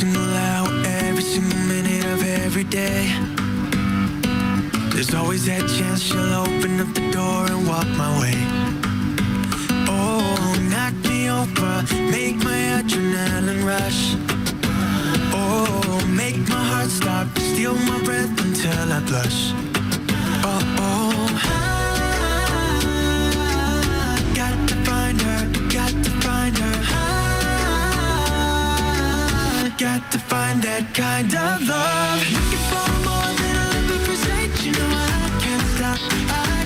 single hour, every single minute of every day. There's always that chance she'll open up the door and walk my way. Oh, knock me over, make my adrenaline rush. Oh, make my heart stop, steal my breath until I blush. Oh, oh. Kind of love. Looking for more than a living crusade. You know I can't stop, I